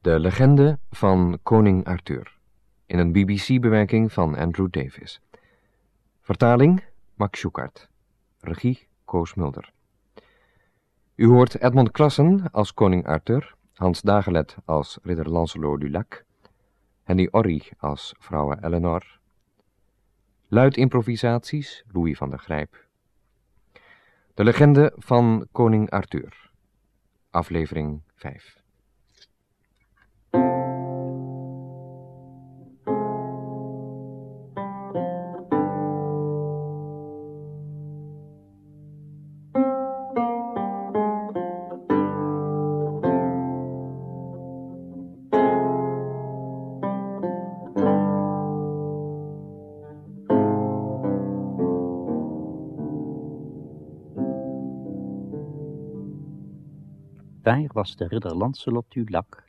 De legende van koning Arthur. In een BBC-bewerking van Andrew Davis. Vertaling Max Schuckart. Regie Koos Mulder. U hoort Edmond Klassen als koning Arthur, Hans Dagelet als ridder Lancelot du Lac, Henny Orry als vrouwe Eleanor, luid improvisaties Louis van der Grijp. De legende van koning Arthur. Aflevering 5. Daar was de ridder Lancelot du Lac.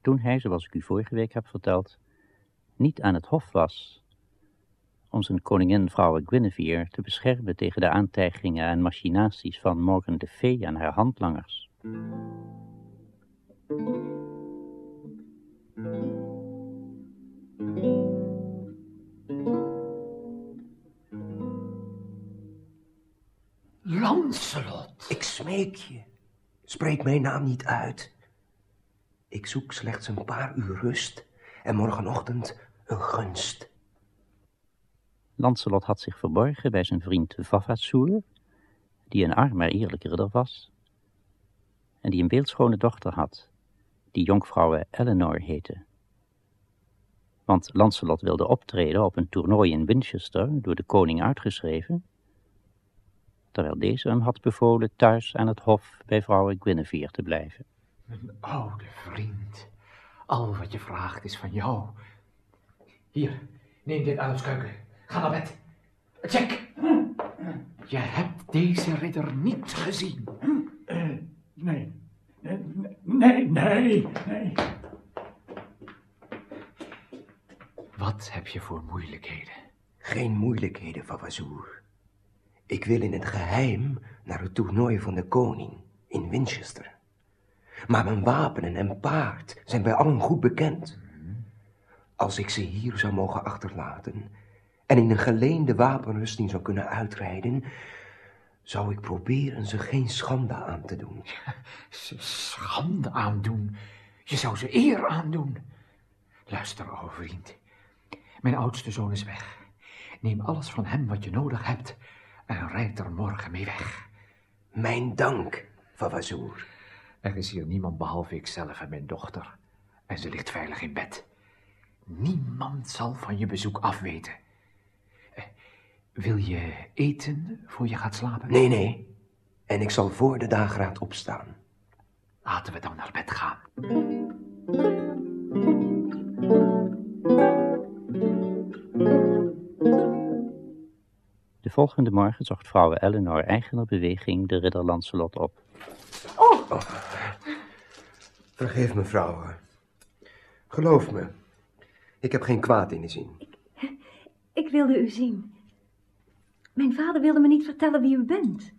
Toen hij, zoals ik u vorige week heb verteld, niet aan het hof was om zijn koningin vrouwe Guinevere te beschermen tegen de aantijgingen en machinaties van Morgan de Fee en haar handlangers. Lancelot. Ik smeek je, spreek mijn naam niet uit. Ik zoek slechts een paar uur rust en morgenochtend een gunst. Lancelot had zich verborgen bij zijn vriend Vavasour, die een arm maar eerlijk ridder was, en die een beeldschone dochter had, die jonkvrouwe Eleanor heette. Want Lancelot wilde optreden op een toernooi in Winchester, door de koning uitgeschreven, terwijl deze hem had bevolen thuis aan het hof bij vrouwe Guinevere te blijven. Mijn oude vriend. Al wat je vraagt is van jou. Hier, neem dit uitskuiken. Ga naar bed. Check. Je hebt deze ridder niet gezien. Nee. Nee, nee, nee. Wat heb je voor moeilijkheden? Geen moeilijkheden, Vavazour. Ik wil in het geheim naar het toernooi van de koning in Winchester. Maar mijn wapenen en paard zijn bij allen goed bekend. Als ik ze hier zou mogen achterlaten en in een geleende wapenrusting zou kunnen uitrijden, zou ik proberen ze geen schande aan te doen. Ze schande aandoen. Je zou ze eer aandoen. Luister, oude vriend. Mijn oudste zoon is weg. Neem alles van hem wat je nodig hebt en rijd er morgen mee weg. Mijn dank, Vavazour. Er is hier niemand behalve ikzelf en mijn dochter. En ze ligt veilig in bed. Niemand zal van je bezoek afweten. Eh, wil je eten voor je gaat slapen? Nee, nee. En ik zal voor de dageraad opstaan. Laten we dan naar bed gaan. De volgende morgen zocht vrouwe Eleanor eigener beweging de ridder Lancelot op. Vergeef me, vrouwen. Geloof me, ik heb geen kwaad in de zin. Ik wilde u zien. Mijn vader wilde me niet vertellen wie u bent.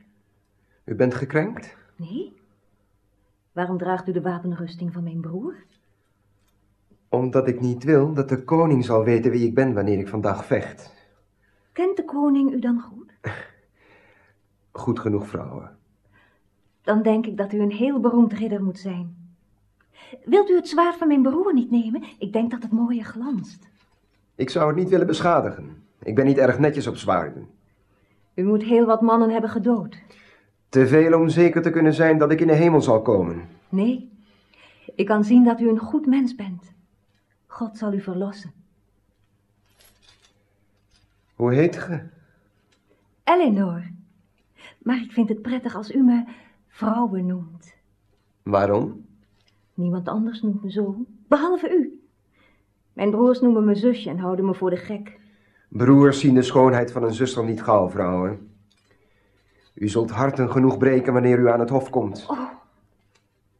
U bent gekrenkt? Nee? Waarom draagt u de wapenrusting van mijn broer? Omdat ik niet wil dat de koning zal weten wie ik ben wanneer ik vandaag vecht. Kent de koning u dan goed? Goed genoeg, vrouwen. Dan denk ik dat u een heel beroemd ridder moet zijn. Wilt u het zwaard van mijn broer niet nemen? Ik denk dat het mooier glanst. Ik zou het niet willen beschadigen. Ik ben niet erg netjes op zwaarden. U moet heel wat mannen hebben gedood. Te veel om zeker te kunnen zijn dat ik in de hemel zal komen. Nee, ik kan zien dat u een goed mens bent. God zal u verlossen. Hoe heet ge? Eleanor. Maar ik vind het prettig als u me vrouwen noemt. Waarom? Niemand anders noemt me zo, behalve u. Mijn broers noemen me zusje en houden me voor de gek. Broers zien de schoonheid van een zuster niet gauw, vrouwen. U zult harten genoeg breken wanneer u aan het hof komt. Oh,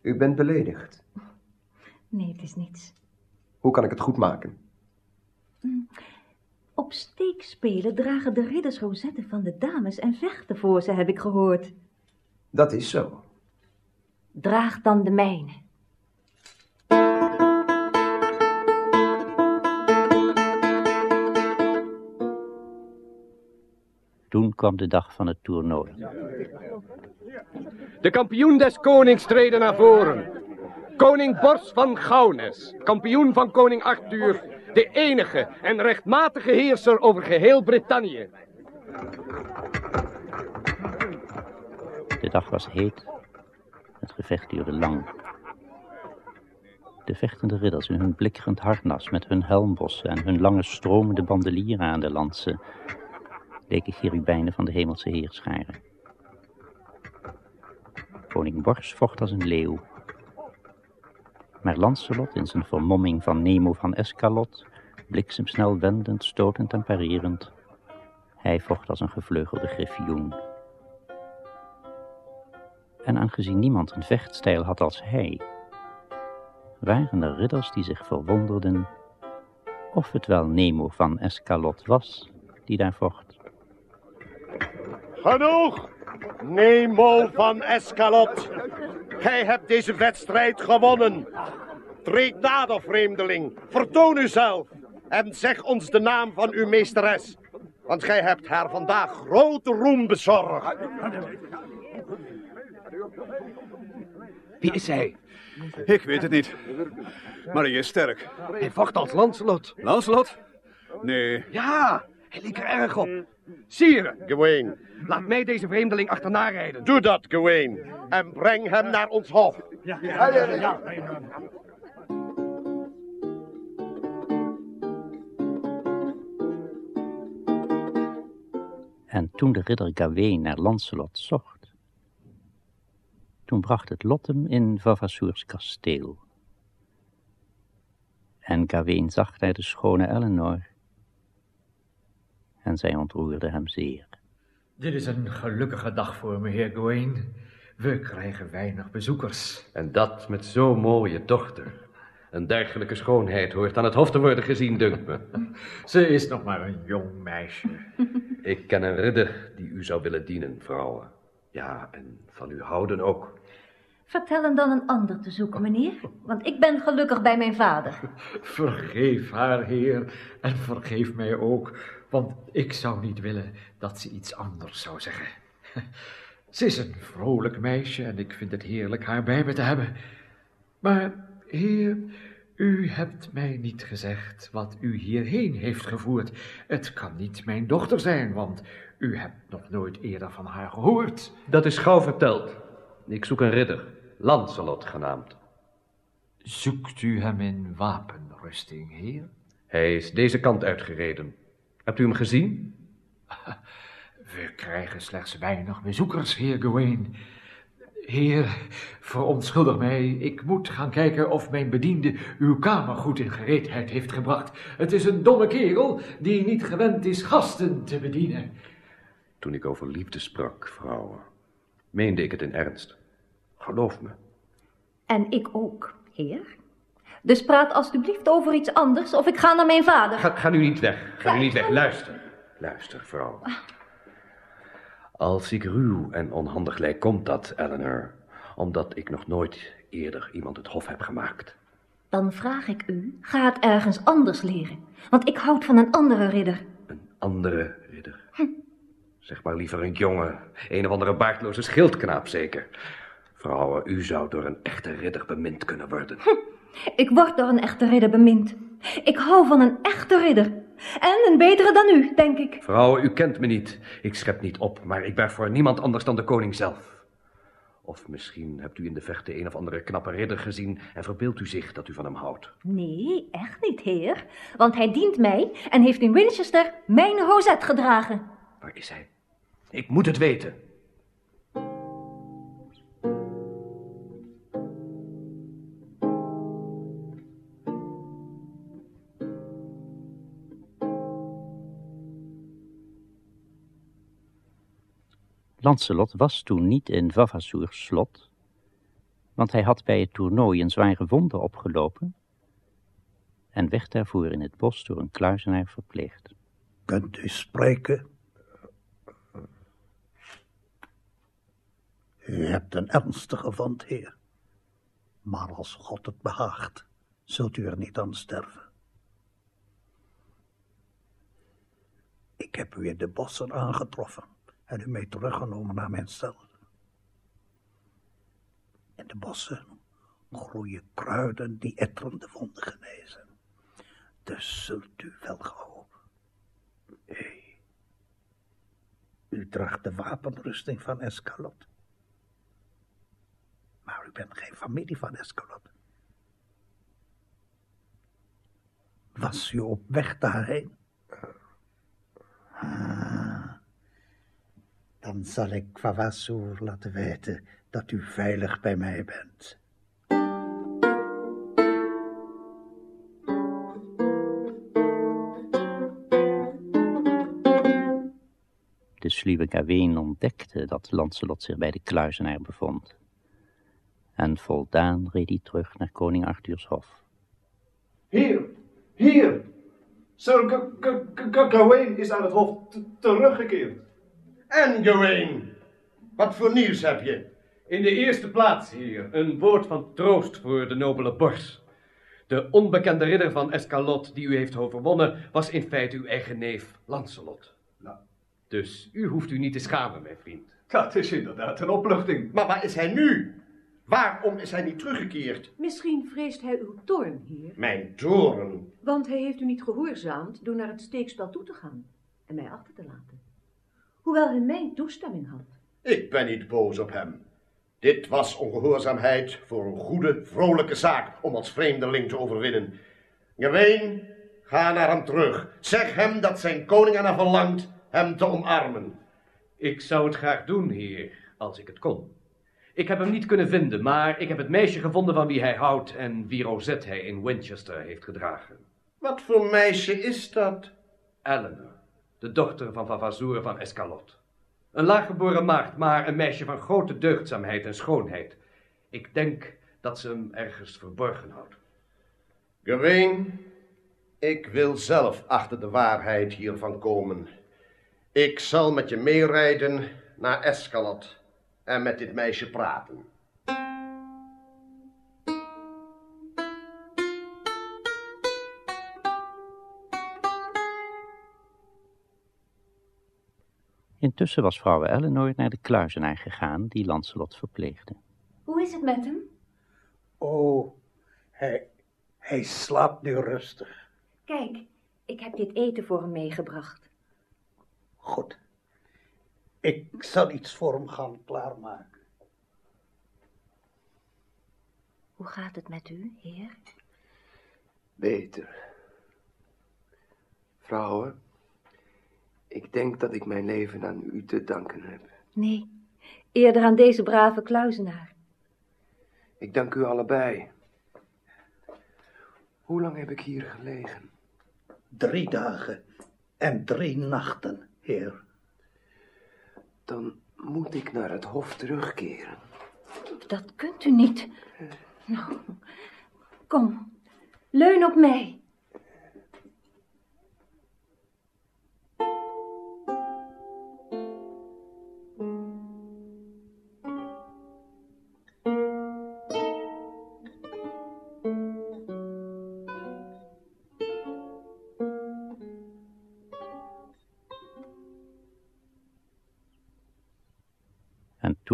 U bent beledigd. nee, het is niets. Hoe kan ik het goed maken? Op steekspelen dragen de ridders rozetten van de dames en vechten voor ze, heb ik gehoord. Dat is zo. Draag dan de mijne. Toen kwam de dag van het toernooi. De kampioen des konings treden naar voren. Koning Bors van Gaunes, kampioen van koning Arthur, de enige en rechtmatige heerser over geheel Brittannië. De dag was heet. Het gevecht duurde lang. De vechtende ridders in hun blikkerend harnas met hun helmbossen en hun lange stromende bandelieren aan de lansen leken cherubijnen van de hemelse heerscharen. Koning Bors vocht als een leeuw. Maar Lancelot in zijn vermomming van Nemo van Escalot, bliksemsnel wendend, stotend en parerend, hij vocht als een gevleugelde griffioen. En aangezien niemand een vechtstijl had als hij, waren er ridders die zich verwonderden of het wel Nemo van Escalot was die daar vocht. Genoeg, Nemo van Escalot. Gij hebt deze wedstrijd gewonnen. Treed nader, vreemdeling. Vertoon uzelf en zeg ons de naam van uw meesteres. Want gij hebt haar vandaag grote roem bezorgd. Wie is hij? Ik weet het niet. Maar hij is sterk. Hij vocht als Lancelot. Lancelot? Nee. Ja, hij leek er erg op. Sire, Gawain, laat mij deze vreemdeling achterna rijden. doe dat, Gawain. En breng hem naar ons hof. En toen de ridder Gawain naar Lancelot zocht, toen bracht het lot hem in Vavasours kasteel. En Gawain zag daar de schone Eleanor, en zij ontroerde hem zeer. Dit is een gelukkige dag voor me, heer Gawain. We krijgen weinig bezoekers. En dat met zo'n mooie dochter. Een dergelijke schoonheid hoort aan het hof te worden gezien, dunkt me. Ze is nog maar een jong meisje. Ik ken een ridder die u zou willen dienen, vrouwen. Ja, en van u houden ook. Vertel hem dan een ander te zoeken, meneer. Want ik ben gelukkig bij mijn vader. Vergeef haar, heer, en vergeef mij ook, want ik zou niet willen dat ze iets anders zou zeggen. Ze is een vrolijk meisje en ik vind het heerlijk haar bij me te hebben. Maar, heer, u hebt mij niet gezegd wat u hierheen heeft gevoerd. Het kan niet mijn dochter zijn, want u hebt nog nooit eerder van haar gehoord. Dat is gauw verteld. Ik zoek een ridder, Lancelot genaamd. Zoekt u hem in wapenrusting, heer? Hij is deze kant uitgereden. Hebt u hem gezien? We krijgen slechts weinig bezoekers, heer Gawain. Heer, verontschuldig mij, ik moet gaan kijken of mijn bediende uw kamer goed in gereedheid heeft gebracht. Het is een domme kerel die niet gewend is gasten te bedienen. Toen ik over liefde sprak, vrouwen, meende ik het in ernst. Geloof me. En ik ook, heer. Dus praat alstublieft over iets anders of ik ga naar mijn vader. Ga, ga nu niet weg. Ga nu niet weg. Luister. Luister, vrouw. Als ik ruw en onhandig lijk, komt dat, Eleanor, omdat ik nog nooit eerder iemand het hof heb gemaakt. Dan vraag ik u, ga het ergens anders leren. Want ik houd van een andere ridder. Een andere ridder. Zeg maar liever een jongen, een of andere baardloze schildknaap zeker. Vrouwen, u zou door een echte ridder bemind kunnen worden. Ik word door een echte ridder bemind. Ik hou van een echte ridder. En een betere dan u, denk ik. Vrouwen, u kent me niet. Ik schep niet op, maar ik ben voor niemand anders dan de koning zelf. Of misschien hebt u in de vechten een of andere knappe ridder gezien en verbeeldt u zich dat u van hem houdt. Nee, echt niet, heer. Want hij dient mij en heeft in Winchester mijn rozet gedragen. Waar is hij? Ik moet het weten. Lancelot was toen niet in Vavasours slot, want hij had bij het toernooi een zware wonde opgelopen en werd daarvoor in het bos door een kluizenaar verpleegd. Kunt u spreken? U hebt een ernstige wond, heer. Maar als God het behaagt, zult u er niet aan sterven. Ik heb u in de bossen aangetroffen en u mee teruggenomen naar mijn cel. In de bossen groeien kruiden die etterende wonden genezen. Dus zult u wel gauw. Hé, u draagt de wapenrusting van Escalot. Maar u bent geen familie van Escalot. Was u op weg daarheen? Dan zal ik Vavassour laten weten dat u veilig bij mij bent. De sluwe Gawain ontdekte dat Lancelot zich bij de kluizenaar bevond. En voldaan reed hij terug naar koning Arthurs hof. Hier, hier. Sir Gawain is aan het hof teruggekeerd. En Gawain, wat voor nieuws heb je? In de eerste plaats, heer, een woord van troost voor de nobele Bors. De onbekende ridder van Escalot die u heeft overwonnen, was in feite uw eigen neef, Lancelot. Nou. Dus u hoeft u niet te schamen, mijn vriend. Dat is inderdaad een opluchting. Maar waar is hij nu? Waarom is hij niet teruggekeerd? Misschien vreest hij uw toorn, heer. Mijn toren. Want hij heeft u niet gehoorzaamd door naar het steekspel toe te gaan en mij achter te laten. Hoewel hij mijn toestemming had. Ik ben niet boos op hem. Dit was ongehoorzaamheid voor een goede, vrolijke zaak om als vreemdeling te overwinnen. Gawain, ga naar hem terug. Zeg hem dat zijn koning ernaar verlangt hem te omarmen. Ik zou het graag doen, heer, als ik het kon. Ik heb hem niet kunnen vinden, maar ik heb het meisje gevonden van wie hij houdt en wie rozet hij in Winchester heeft gedragen. Wat voor meisje is dat? Eleanor, de dochter van Vavazour van Escalot. Een laaggeboren maagd, maar een meisje van grote deugdzaamheid en schoonheid. Ik denk dat ze hem ergens verborgen houdt. Gawain, ik wil zelf achter de waarheid hiervan komen. Ik zal met je meerijden naar Escalot en met dit meisje praten. Intussen was vrouw Eleanor naar de kluizenaar gegaan die Lancelot verpleegde. Hoe is het met hem? Oh, hij, hij slaapt nu rustig. Kijk, ik heb dit eten voor hem meegebracht. Goed. Ik zal iets voor hem gaan klaarmaken. Hoe gaat het met u, heer? Beter. Vrouwen, ik denk dat ik mijn leven aan u te danken heb. Nee, eerder aan deze brave kluizenaar. Ik dank u allebei. Hoe lang heb ik hier gelegen? Drie dagen en drie nachten, heer. Dan moet ik naar het hof terugkeren. Dat kunt u niet. Nou, kom, leun op mij.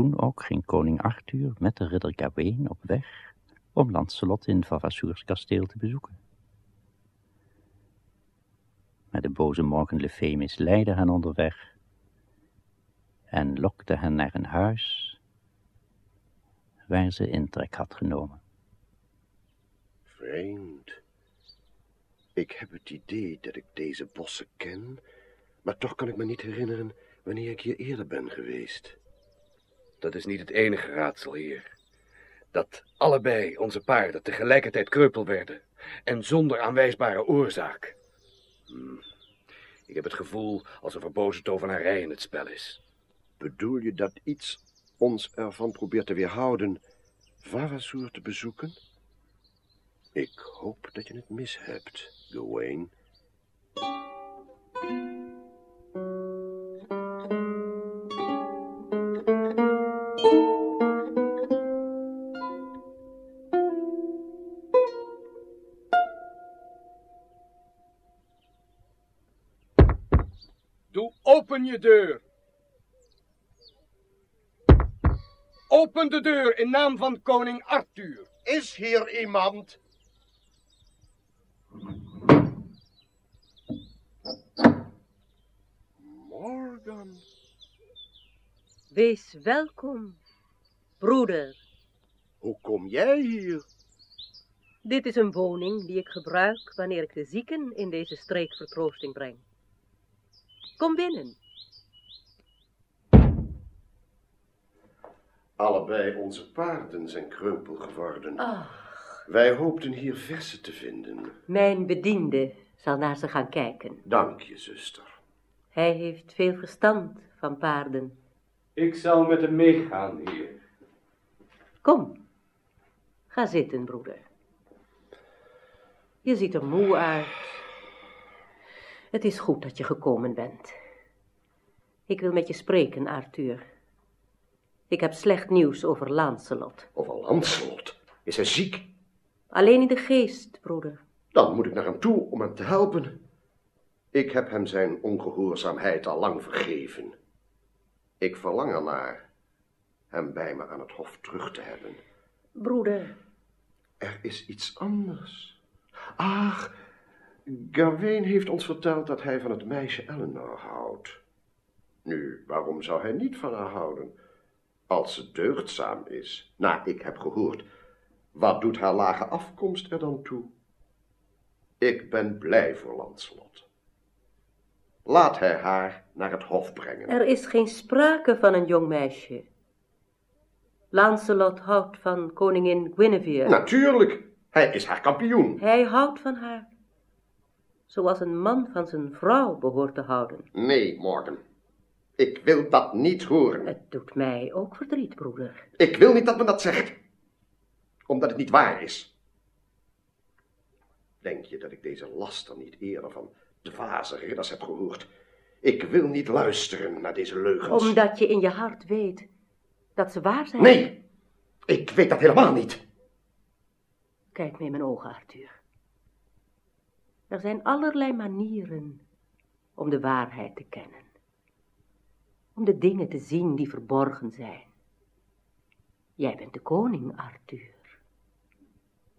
Toen ook ging koning Arthur met de ridder Gawain op weg om Lancelot in Vavasours kasteel te bezoeken. Maar de boze morgenlefee misleidde hen onderweg en lokte hen naar een huis waar ze intrek had genomen. Vreemd. Ik heb het idee dat ik deze bossen ken, maar toch kan ik me niet herinneren wanneer ik hier eerder ben geweest. Dat is niet het enige raadsel, heer. Dat allebei onze paarden tegelijkertijd kreupel werden en zonder aanwijsbare oorzaak. Hm. Ik heb het gevoel als er verbozen tovenarij in het spel is. Bedoel je dat iets ons ervan probeert te weerhouden Vavasour te bezoeken? Ik hoop dat je het mis hebt, Gawain. Open je deur. Open de deur in naam van koning Arthur. Is hier iemand? Morgan. Wees welkom, broeder. Hoe kom jij hier? Dit is een woning die ik gebruik wanneer ik de zieken in deze streek vertroosting breng. Kom binnen. Allebei onze paarden zijn kreupel geworden. Ach. Wij hoopten hier verse te vinden. Mijn bediende zal naar ze gaan kijken. Dank je, zuster. Hij heeft veel verstand van paarden. Ik zal met hem meegaan, heer. Kom, ga zitten, broeder. Je ziet er moe uit. Het is goed dat je gekomen bent. Ik wil met je spreken, Arthur. Ik heb slecht nieuws over Lancelot. Over Lancelot? Is hij ziek? Alleen in de geest, broeder. Dan moet ik naar hem toe om hem te helpen. Ik heb hem zijn ongehoorzaamheid al lang vergeven. Ik verlang ernaar hem bij me aan het hof terug te hebben. Broeder. Er is iets anders. Ach, Gawain heeft ons verteld dat hij van het meisje Eleanor houdt. Nu, waarom zou hij niet van haar houden? Als ze deugdzaam is, na ik heb gehoord, wat doet haar lage afkomst er dan toe? Ik ben blij voor Lancelot. Laat hij haar naar het hof brengen. Er is geen sprake van een jong meisje. Lancelot houdt van koningin Guinevere. Natuurlijk, hij is haar kampioen. Hij houdt van haar. Zoals een man van zijn vrouw behoort te houden. Nee, Morgan. Ik wil dat niet horen. Het doet mij ook verdriet, broeder. Ik wil niet dat men dat zegt. Omdat het niet waar is. Denk je dat ik deze laster niet eerder van dwaze ridders heb gehoord? Ik wil niet luisteren naar deze leugens. Omdat je in je hart weet dat ze waar zijn. Nee, ik weet dat helemaal niet. Kijk me in mijn ogen, Arthur. Er zijn allerlei manieren om de waarheid te kennen. Om de dingen te zien die verborgen zijn. Jij bent de koning, Arthur.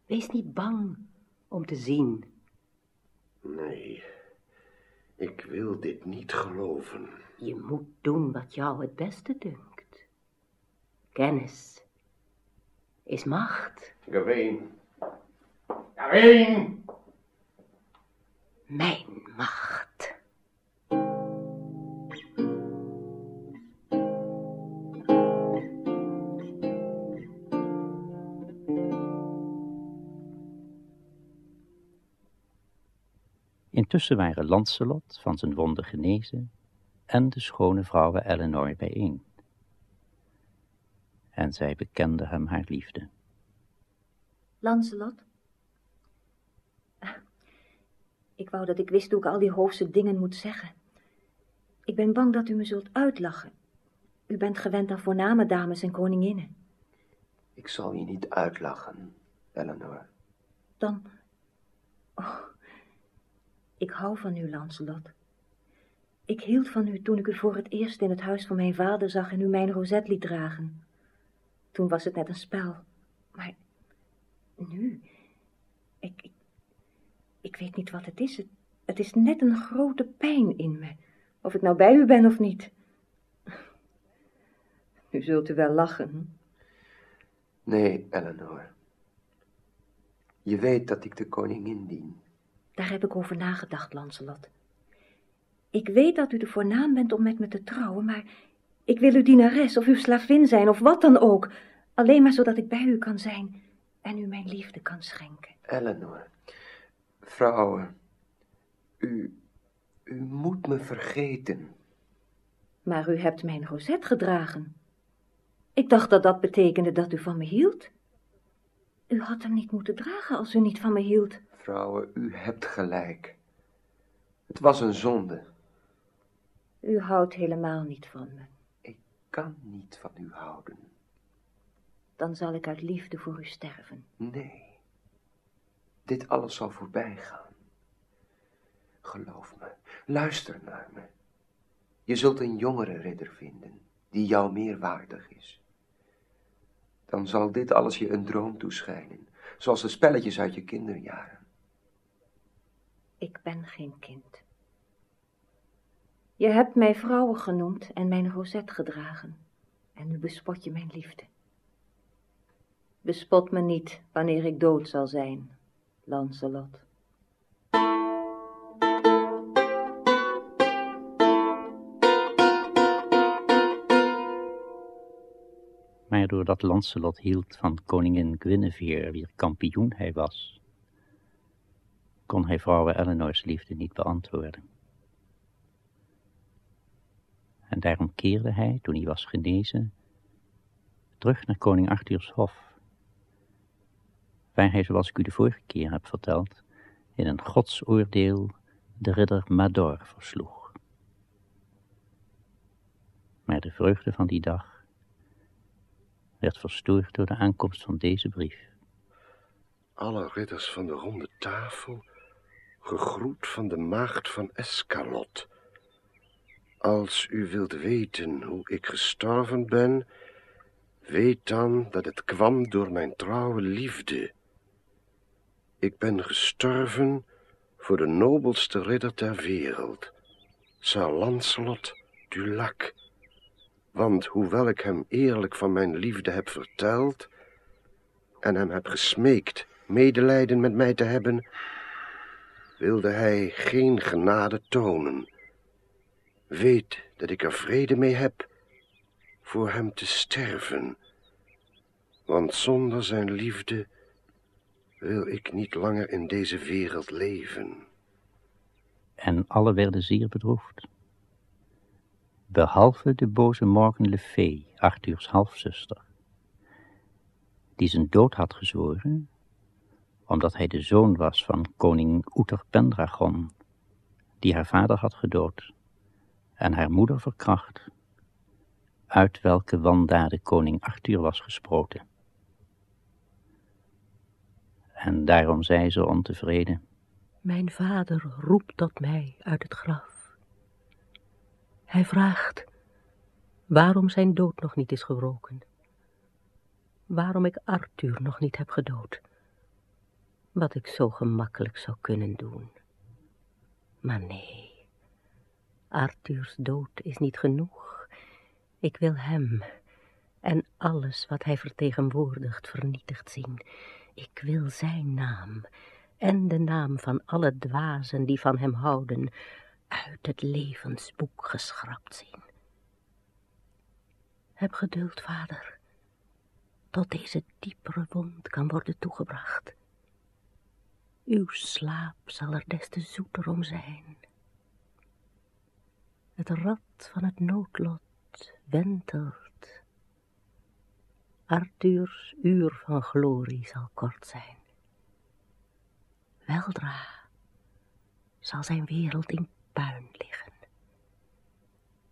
Wees niet bang om te zien. Nee, ik wil dit niet geloven. Je moet doen wat jou het beste dunkt. Kennis is macht. Gawain. Gawain! Mijn macht. Intussen waren Lancelot van zijn wonden genezen en de schone vrouwe Eleanor bijeen. En zij bekende hem haar liefde. Lancelot? Ik wou dat ik wist hoe ik al die hoofdse dingen moet zeggen. Ik ben bang dat u me zult uitlachen. U bent gewend aan voorname dames en koninginnen. Ik zal je niet uitlachen, Eleanor. Dan... Oh, ik hou van u, Lancelot. Ik hield van u toen ik u voor het eerst in het huis van mijn vader zag en u mijn rozet liet dragen. Toen was het net een spel. Maar nu... Ik, ik, ik weet niet wat het is. Het, het is net een grote pijn in me. Of ik nou bij u ben of niet. Nu zult u wel lachen. Nee, Eleanor. Je weet dat ik de koningin dien. Daar heb ik over nagedacht, Lancelot. Ik weet dat u de voornaam bent om met me te trouwen, maar ik wil uw dienares of uw slavin zijn of wat dan ook. Alleen maar zodat ik bij u kan zijn en u mijn liefde kan schenken. Eleanor, vrouwen, u, u moet me vergeten. Maar u hebt mijn rozet gedragen. Ik dacht dat dat betekende dat u van me hield. U had hem niet moeten dragen als u niet van me hield. Vrouwen, u hebt gelijk. Het was een zonde. U houdt helemaal niet van me. Ik kan niet van u houden. Dan zal ik uit liefde voor u sterven. Nee. Dit alles zal voorbij gaan. Geloof me, luister naar me. Je zult een jongere ridder vinden, die jou meer waardig is. Dan zal dit alles je een droom toeschijnen, zoals de spelletjes uit je kinderjaren. Ik ben geen kind. Je hebt mij vrouwen genoemd en mijn rozet gedragen, en nu bespot je mijn liefde. Bespot me niet wanneer ik dood zal zijn, Lancelot. Maar doordat Lancelot hield van koningin Guinevere, wier kampioen hij was, kon hij vrouwen Eleanor's liefde niet beantwoorden. En daarom keerde hij, toen hij was genezen, terug naar koning Arthurs hof, waar hij, zoals ik u de vorige keer heb verteld, in een godsoordeel de ridder Mador versloeg. Maar de vreugde van die dag werd verstoord door de aankomst van deze brief. Alle ridders van de ronde tafel, gegroet van de maagd van Escalot. Als u wilt weten hoe ik gestorven ben, weet dan dat het kwam door mijn trouwe liefde. Ik ben gestorven voor de nobelste ridder ter wereld, Sir Lancelot du Lac. Want hoewel ik hem eerlijk van mijn liefde heb verteld en hem heb gesmeekt medelijden met mij te hebben, wilde hij geen genade tonen. Weet dat ik er vrede mee heb voor hem te sterven, want zonder zijn liefde wil ik niet langer in deze wereld leven. En alle werden zeer bedroefd. Behalve de boze Morgan Le Fay, Arthurs halfzuster, die zijn dood had gezworen, omdat hij de zoon was van koning Uther Pendragon, die haar vader had gedood en haar moeder verkracht, uit welke wandaden koning Arthur was gesproten. En daarom zei ze ontevreden. Mijn vader roept tot mij uit het graf. Hij vraagt waarom zijn dood nog niet is gewroken. Waarom ik Arthur nog niet heb gedood. Wat ik zo gemakkelijk zou kunnen doen. Maar nee, Arthurs dood is niet genoeg. Ik wil hem en alles wat hij vertegenwoordigt vernietigd zien. Ik wil zijn naam en de naam van alle dwazen die van hem houden uit het levensboek geschrapt zien. Heb geduld, vader, tot deze diepere wond kan worden toegebracht. Uw slaap zal er des te zoeter om zijn. Het rad van het noodlot wentelt Arthurs uur van glorie zal kort zijn. Weldra zal zijn wereld in puin liggen.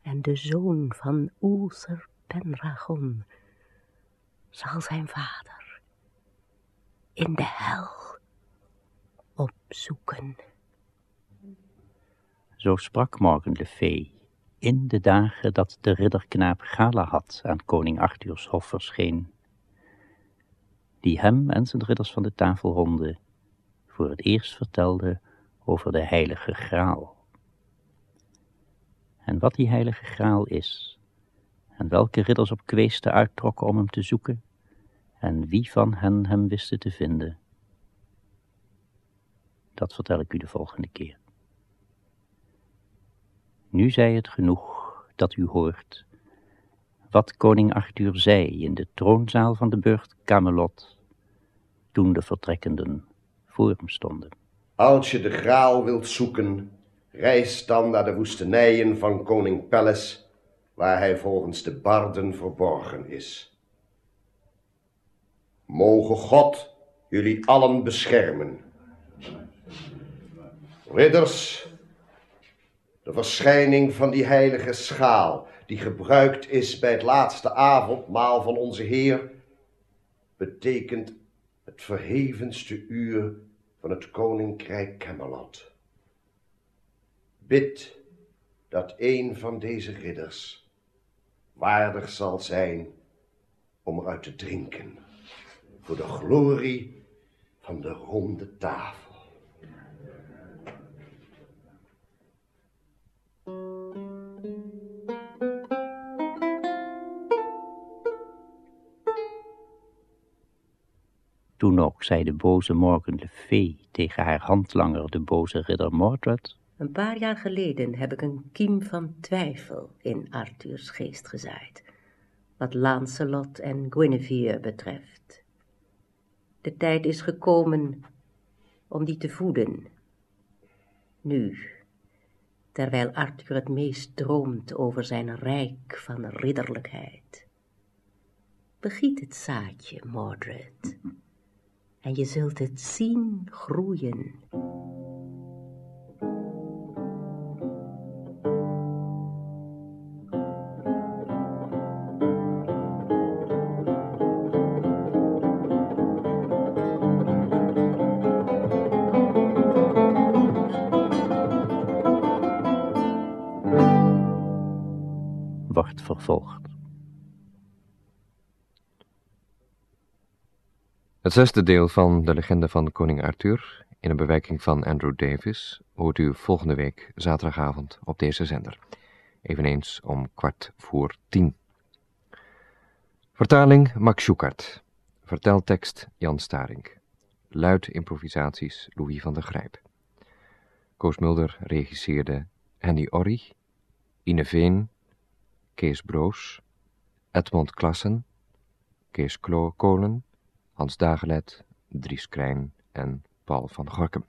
En de zoon van Oelser Pendragon zal zijn vader in de hel opzoeken. Zo sprak Morgan le Fay in de dagen dat de ridderknaap Galahad aan koning Arthurs hof verscheen, die hem en zijn ridders van de tafelronde voor het eerst vertelde over de heilige graal. En wat die heilige graal is, en welke ridders op kweesten uittrokken om hem te zoeken, en wie van hen hem wisten te vinden, dat vertel ik u de volgende keer. Nu zij het genoeg dat u hoort wat koning Arthur zei in de troonzaal van de burcht Camelot, toen de vertrekkenden voor hem stonden. Als je de graal wilt zoeken, reis dan naar de woestenijen van koning Pelles, waar hij volgens de barden verborgen is. Mogen God jullie allen beschermen. Ridders, de verschijning van die heilige schaal, die gebruikt is bij het laatste avondmaal van onze Heer, betekent het verhevenste uur van het koninkrijk Camelot. Bid dat een van deze ridders waardig zal zijn om eruit te drinken voor de glorie van de ronde tafel. Toen ook zei de boze Morgan Le tegen haar handlanger, de boze ridder Mordred. Een paar jaar geleden heb ik een kiem van twijfel in Arthurs geest gezaaid, wat Lancelot en Guinevere betreft. De tijd is gekomen om die te voeden. Nu, terwijl Arthur het meest droomt over zijn rijk van ridderlijkheid. Begiet het zaadje, Mordred, en je zult het zien groeien. wordt vervolgd. Het zesde deel van de legende van koning Arthur, in een bewerking van Andrew Davis, hoort u volgende week zaterdagavond op deze zender. Eveneens om kwart voor tien. Vertaling Max Schuckert. Verteltekst Jan Staring. Luid improvisaties Louis van der Grijp. Koos Mulder regisseerde Andy Orry, Ine Veen, Kees Broos, Edmond Klassen, Kees Klo Hans Dagelet, Dries Krijn en Paul van Gorkum.